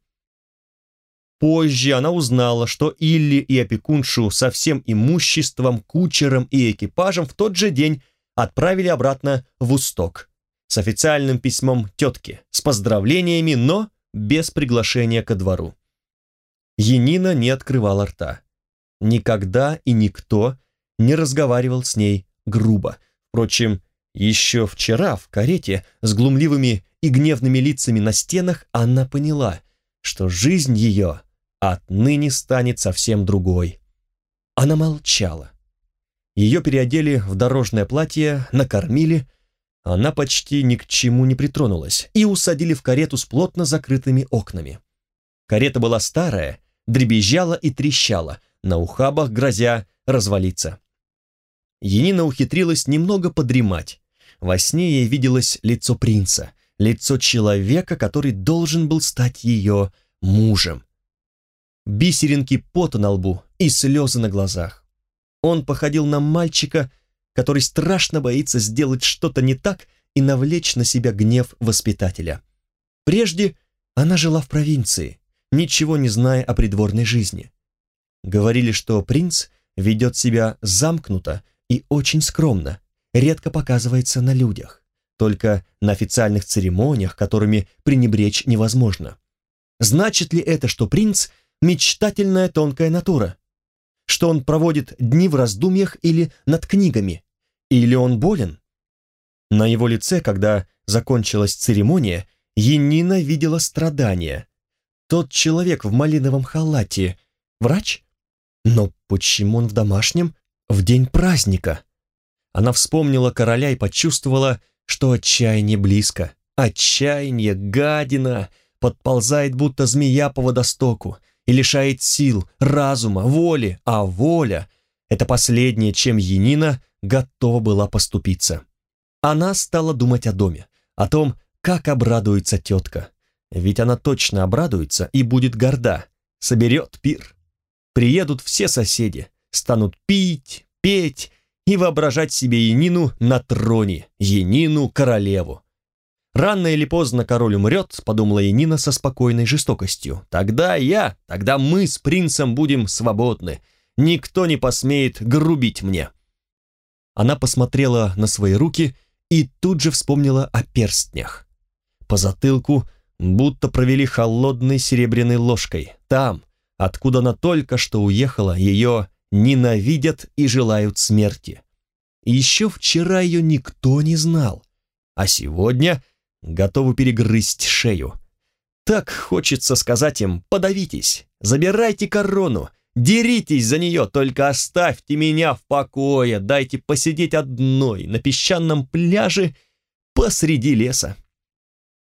Позже она узнала, что Илли и опекуншу со всем имуществом, кучером и экипажем в тот же день отправили обратно в Усток с официальным письмом тетки, с поздравлениями, но без приглашения ко двору. Енина не открывала рта. Никогда и никто не разговаривал с ней грубо. Впрочем, еще вчера в карете с глумливыми и гневными лицами на стенах она поняла, что жизнь ее отныне станет совсем другой. Она молчала. Ее переодели в дорожное платье, накормили, она почти ни к чему не притронулась, и усадили в карету с плотно закрытыми окнами. Карета была старая, дребезжала и трещала, на ухабах грозя развалиться. Енина ухитрилась немного подремать. Во сне ей виделось лицо принца, лицо человека, который должен был стать ее мужем. Бисеринки пота на лбу и слезы на глазах. Он походил на мальчика, который страшно боится сделать что-то не так и навлечь на себя гнев воспитателя. Прежде она жила в провинции, ничего не зная о придворной жизни. Говорили, что принц ведет себя замкнуто и очень скромно, редко показывается на людях, только на официальных церемониях, которыми пренебречь невозможно. Значит ли это, что принц – мечтательная тонкая натура? Что он проводит дни в раздумьях или над книгами, или он болен? На его лице, когда закончилась церемония, Енина видела страдания. Тот человек в малиновом халате — врач? Но почему он в домашнем в день праздника? Она вспомнила короля и почувствовала, что отчаяние близко. Отчаяние, гадина, подползает будто змея по водостоку и лишает сил, разума, воли, а воля — это последнее, чем Енина готова была поступиться. Она стала думать о доме, о том, как обрадуется тетка. Ведь она точно обрадуется и будет горда, соберет пир. Приедут все соседи, станут пить, петь и воображать себе Янину на троне, Янину королеву. Рано или поздно король умрет, подумала Янина со спокойной жестокостью. Тогда я, тогда мы с принцем будем свободны. Никто не посмеет грубить мне. Она посмотрела на свои руки и тут же вспомнила о перстнях. По затылку будто провели холодной серебряной ложкой. Там, откуда она только что уехала, ее ненавидят и желают смерти. Еще вчера ее никто не знал, а сегодня готовы перегрызть шею. Так хочется сказать им «подавитесь, забирайте корону, Деритесь за нее, только оставьте меня в покое, дайте посидеть одной на песчаном пляже посреди леса.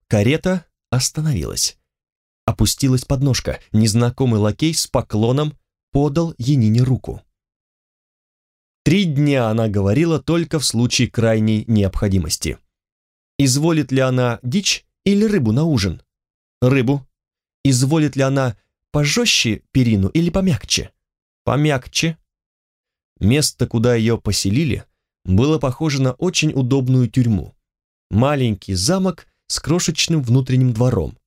Карета остановилась. Опустилась подножка, незнакомый лакей с поклоном подал Янине руку. Три дня она говорила только в случае крайней необходимости. Изволит ли она дичь или рыбу на ужин? Рыбу. Изволит ли она Пожестче перину или помягче? Помягче. Место, куда ее поселили, было похоже на очень удобную тюрьму. Маленький замок с крошечным внутренним двором,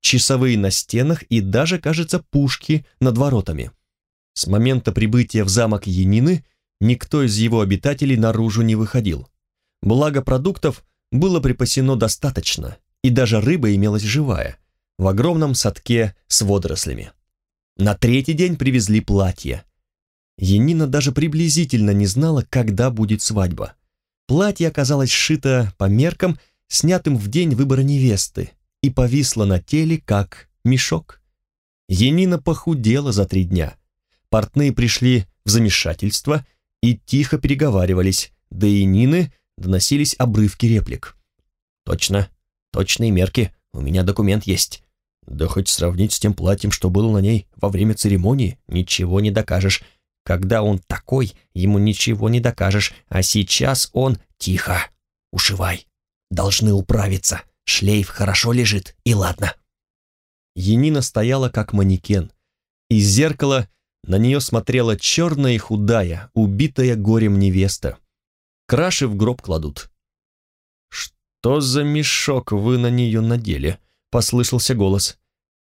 часовые на стенах и даже, кажется, пушки над воротами. С момента прибытия в замок Янины никто из его обитателей наружу не выходил. Благо продуктов было припасено достаточно, и даже рыба имелась живая в огромном садке с водорослями. На третий день привезли платье. Енина даже приблизительно не знала, когда будет свадьба. Платье оказалось сшито по меркам, снятым в день выбора невесты, и повисло на теле, как мешок. Енина похудела за три дня. Портные пришли в замешательство, и тихо переговаривались, да и Нины доносились обрывки реплик. «Точно, точные мерки, у меня документ есть». «Да хоть сравнить с тем платьем, что было на ней во время церемонии, ничего не докажешь. Когда он такой, ему ничего не докажешь, а сейчас он тихо. Ушивай. Должны управиться. Шлейф хорошо лежит, и ладно». Енина стояла как манекен. Из зеркала на нее смотрела черная и худая, убитая горем невеста. Краши в гроб кладут. «Что за мешок вы на нее надели?» — послышался голос.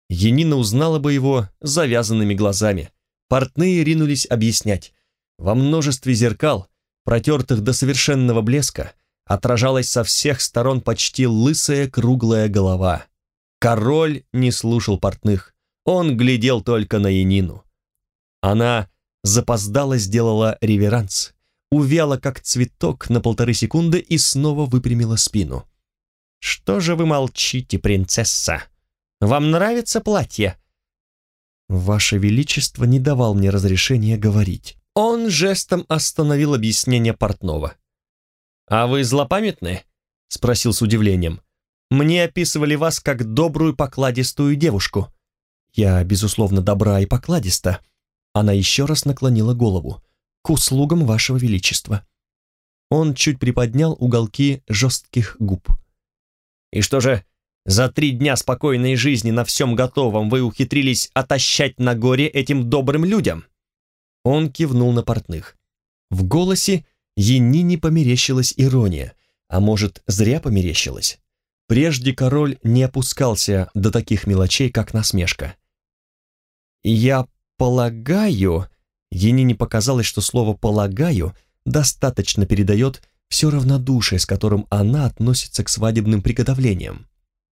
Енина узнала бы его завязанными глазами. Портные ринулись объяснять. Во множестве зеркал, протертых до совершенного блеска, отражалась со всех сторон почти лысая круглая голова. Король не слушал портных, он глядел только на Янину. Она запоздала сделала реверанс, увяла как цветок на полторы секунды и снова выпрямила спину. «Что же вы молчите, принцесса? Вам нравится платье?» «Ваше Величество не давал мне разрешения говорить». Он жестом остановил объяснение портного. «А вы злопамятны?» — спросил с удивлением. «Мне описывали вас как добрую покладистую девушку». «Я, безусловно, добра и покладиста». Она еще раз наклонила голову. «К услугам вашего величества». Он чуть приподнял уголки жестких губ. «И что же, за три дня спокойной жизни на всем готовом вы ухитрились отощать на горе этим добрым людям?» Он кивнул на портных. В голосе Енине померещилась ирония, а может, зря померещилась. Прежде король не опускался до таких мелочей, как насмешка. «Я полагаю...» Енине показалось, что слово «полагаю» достаточно передает все равнодушие, с которым она относится к свадебным приготовлениям.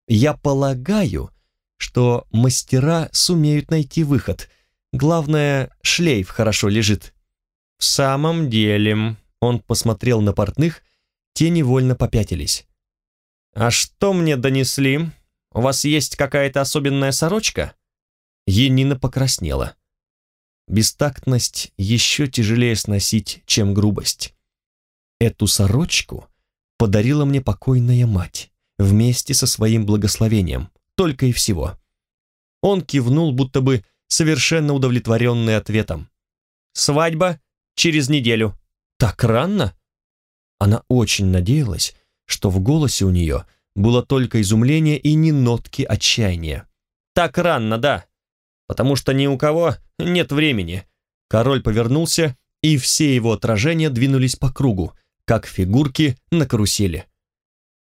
«Я полагаю, что мастера сумеют найти выход. Главное, шлейф хорошо лежит». «В самом деле...» Он посмотрел на портных, те невольно попятились. «А что мне донесли? У вас есть какая-то особенная сорочка?» Енина покраснела. Бестактность еще тяжелее сносить, чем грубость. Эту сорочку подарила мне покойная мать вместе со своим благословением, только и всего. Он кивнул, будто бы совершенно удовлетворенный ответом. «Свадьба через неделю», так рано? Она очень надеялась, что в голосе у нее было только изумление и ни нотки отчаяния. Так рано, да, потому что ни у кого нет времени. Король повернулся, и все его отражения двинулись по кругу, как фигурки на карусели.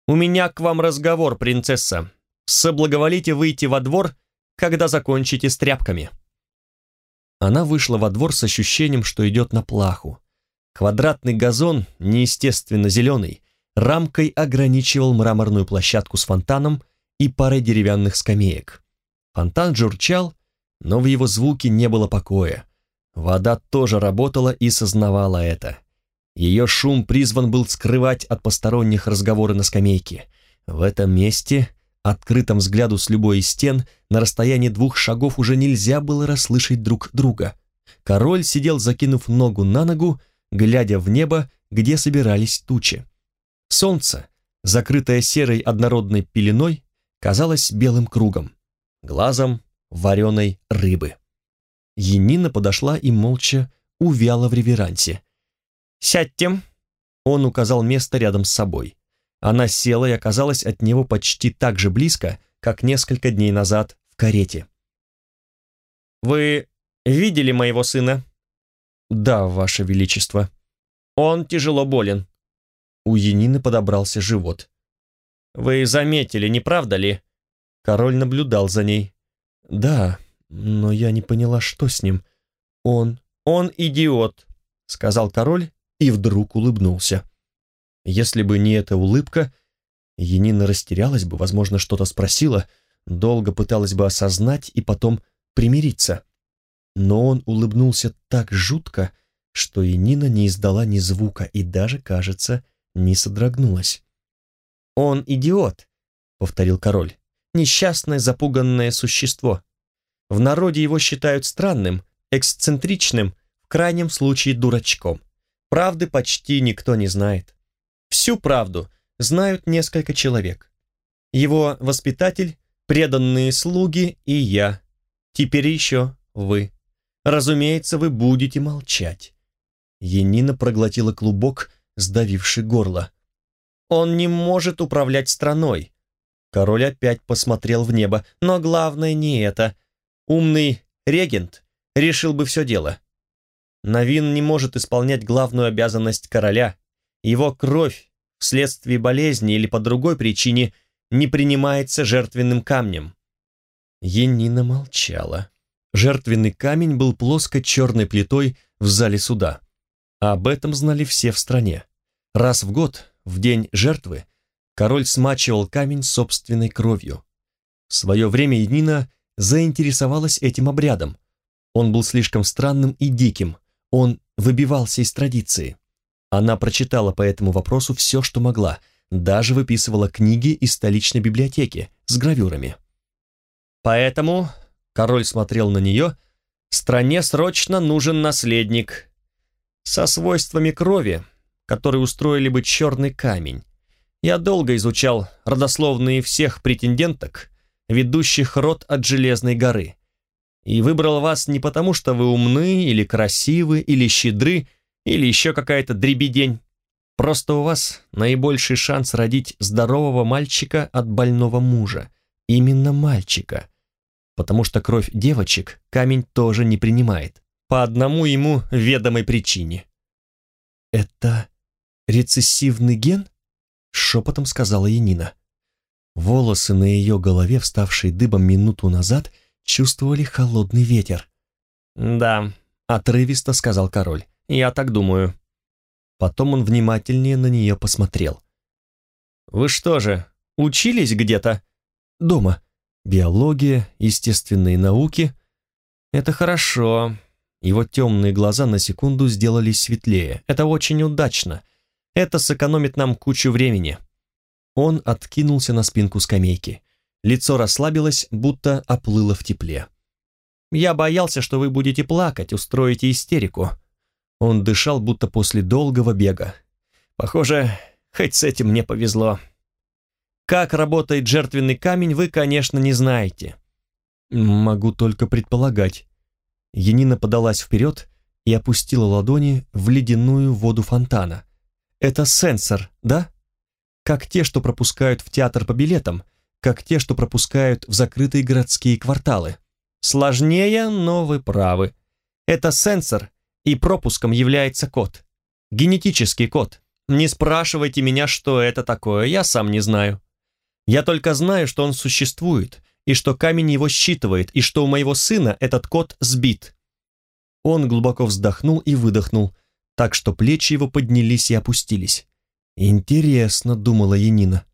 «У меня к вам разговор, принцесса. Соблаговолите выйти во двор, когда закончите с тряпками». Она вышла во двор с ощущением, что идет на плаху. Квадратный газон, неестественно зеленый, рамкой ограничивал мраморную площадку с фонтаном и парой деревянных скамеек. Фонтан журчал, но в его звуке не было покоя. Вода тоже работала и сознавала это. Ее шум призван был скрывать от посторонних разговоры на скамейке. В этом месте, открытом взгляду с любой из стен, на расстоянии двух шагов уже нельзя было расслышать друг друга. Король сидел, закинув ногу на ногу, глядя в небо, где собирались тучи. Солнце, закрытое серой однородной пеленой, казалось белым кругом, глазом вареной рыбы. Енина подошла и молча увяла в реверансе. «Сядьте!» Он указал место рядом с собой. Она села и оказалась от него почти так же близко, как несколько дней назад в карете. «Вы видели моего сына?» «Да, Ваше Величество». «Он тяжело болен». У Янины подобрался живот. «Вы заметили, не правда ли?» Король наблюдал за ней. «Да, но я не поняла, что с ним. Он... он идиот», — сказал король и вдруг улыбнулся. Если бы не эта улыбка, Янина растерялась бы, возможно, что-то спросила, долго пыталась бы осознать и потом примириться но он улыбнулся так жутко, что и Нина не издала ни звука и даже, кажется, не содрогнулась. «Он идиот», — повторил король, — «несчастное запуганное существо. В народе его считают странным, эксцентричным, в крайнем случае дурачком. Правды почти никто не знает. Всю правду знают несколько человек. Его воспитатель, преданные слуги и я. Теперь еще вы. Разумеется, вы будете молчать. Енина проглотила клубок, сдавивший горло. Он не может управлять страной. Король опять посмотрел в небо, но главное не это. Умный регент решил бы все дело. Навин не может исполнять главную обязанность короля. Его кровь вследствие болезни или по другой причине не принимается жертвенным камнем. Енина молчала. Жертвенный камень был плоско-черной плитой в зале суда. Об этом знали все в стране. Раз в год, в день жертвы, король смачивал камень собственной кровью. В свое время Енина заинтересовалась этим обрядом. Он был слишком странным и диким, он выбивался из традиции. Она прочитала по этому вопросу все, что могла, даже выписывала книги из столичной библиотеки с гравюрами. Поэтому, король смотрел на нее, стране срочно нужен наследник со свойствами крови, который устроили бы черный камень. Я долго изучал родословные всех претенденток, ведущих род от Железной горы, и выбрал вас не потому, что вы умны или красивы или щедры или еще какая-то дребедень. Просто у вас наибольший шанс родить здорового мальчика от больного мужа. Именно мальчика. Потому что кровь девочек камень тоже не принимает. По одному ему ведомой причине. «Это рецессивный ген?» — шепотом сказала Янина. Волосы на ее голове, вставшие дыбом минуту назад, чувствовали холодный ветер. «Да», — отрывисто сказал король, — «я так думаю». Потом он внимательнее на нее посмотрел. «Вы что же, учились где-то?» «Дома. Биология, естественные науки». «Это хорошо». Его темные глаза на секунду сделались светлее. «Это очень удачно. Это сэкономит нам кучу времени». Он откинулся на спинку скамейки. Лицо расслабилось, будто оплыло в тепле. «Я боялся, что вы будете плакать, устроите истерику». Он дышал, будто после долгого бега. «Похоже, хоть с этим мне повезло. Как работает жертвенный камень, вы, конечно, не знаете». «Могу только предполагать». Янина подалась вперед и опустила ладони в ледяную воду фонтана. «Это сенсор, да? Как те, что пропускают в театр по билетам, как те, что пропускают в закрытые городские кварталы. Сложнее, но вы правы. Это сенсор, и пропуском является код. Генетический код. Не спрашивайте меня, что это такое, я сам не знаю. Я только знаю, что он существует, и что камень его считывает, и что у моего сына этот код сбит. Он глубоко вздохнул и выдохнул, так что плечи его поднялись и опустились. «Интересно», — думала Янина.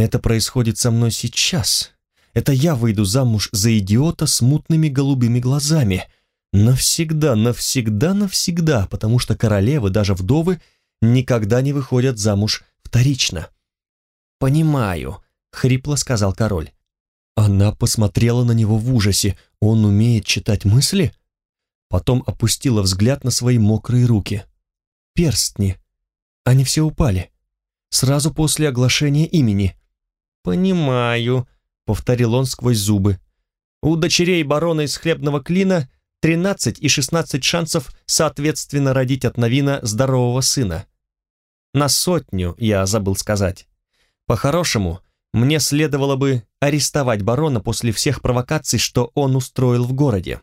Это происходит со мной сейчас. Это я выйду замуж за идиота с мутными голубыми глазами. Навсегда, навсегда, навсегда, потому что королевы, даже вдовы, никогда не выходят замуж вторично. «Понимаю», — хрипло сказал король. Она посмотрела на него в ужасе. Он умеет читать мысли? Потом опустила взгляд на свои мокрые руки. Перстни. Они все упали. Сразу после оглашения имени. «Понимаю», — повторил он сквозь зубы. «У дочерей барона из хлебного клина 13 и 16 шансов соответственно родить от Новина здорового сына. На сотню, я забыл сказать. По-хорошему, мне следовало бы арестовать барона после всех провокаций, что он устроил в городе.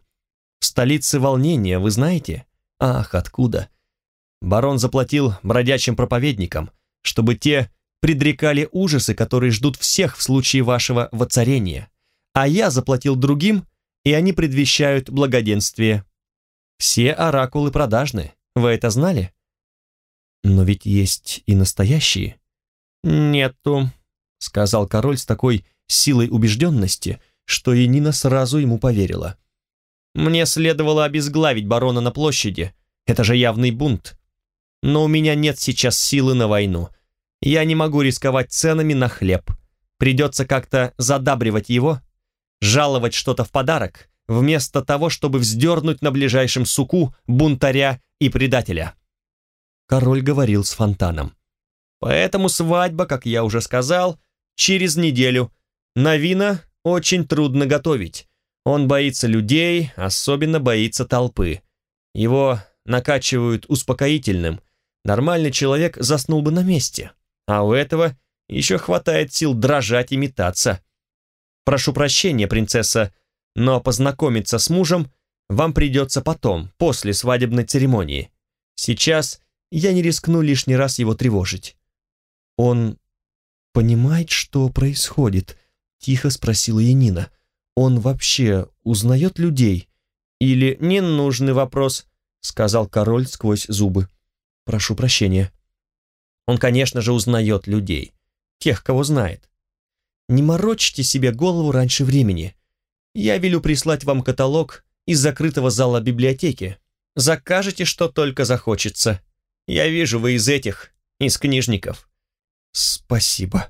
В столице волнения, вы знаете? Ах, откуда? Барон заплатил бродячим проповедникам, чтобы те предрекали ужасы, которые ждут всех в случае вашего воцарения, а я заплатил другим, и они предвещают благоденствие. Все оракулы продажны, вы это знали? Но ведь есть и настоящие. Нету, сказал король с такой силой убежденности, что Енина сразу ему поверила. Мне следовало обезглавить барона на площади, это же явный бунт. Но у меня нет сейчас силы на войну, я не могу рисковать ценами на хлеб. Придется как-то задабривать его, жаловать что-то в подарок, вместо того, чтобы вздернуть на ближайшем суку бунтаря и предателя. король говорил с фонтаном. Поэтому свадьба, как я уже сказал, через неделю. Навина очень трудно готовить. Он боится людей, особенно боится толпы. Его накачивают успокоительным. Нормальный человек заснул бы на месте. А у этого еще хватает сил дрожать и метаться. Прошу прощения, принцесса, но познакомиться с мужем вам придется потом, после свадебной церемонии. Сейчас я не рискну лишний раз его тревожить. Он понимает, что происходит? Тихо спросила Янина. Он вообще узнает людей? Или ненужный вопрос, сказал король сквозь зубы. Прошу прощения. Он, конечно же, узнает людей. Тех, кого знает. Не морочьте себе голову раньше времени. Я велю прислать вам каталог из закрытого зала библиотеки. Закажете, что только захочется. Я вижу, вы из этих, из книжников. Спасибо.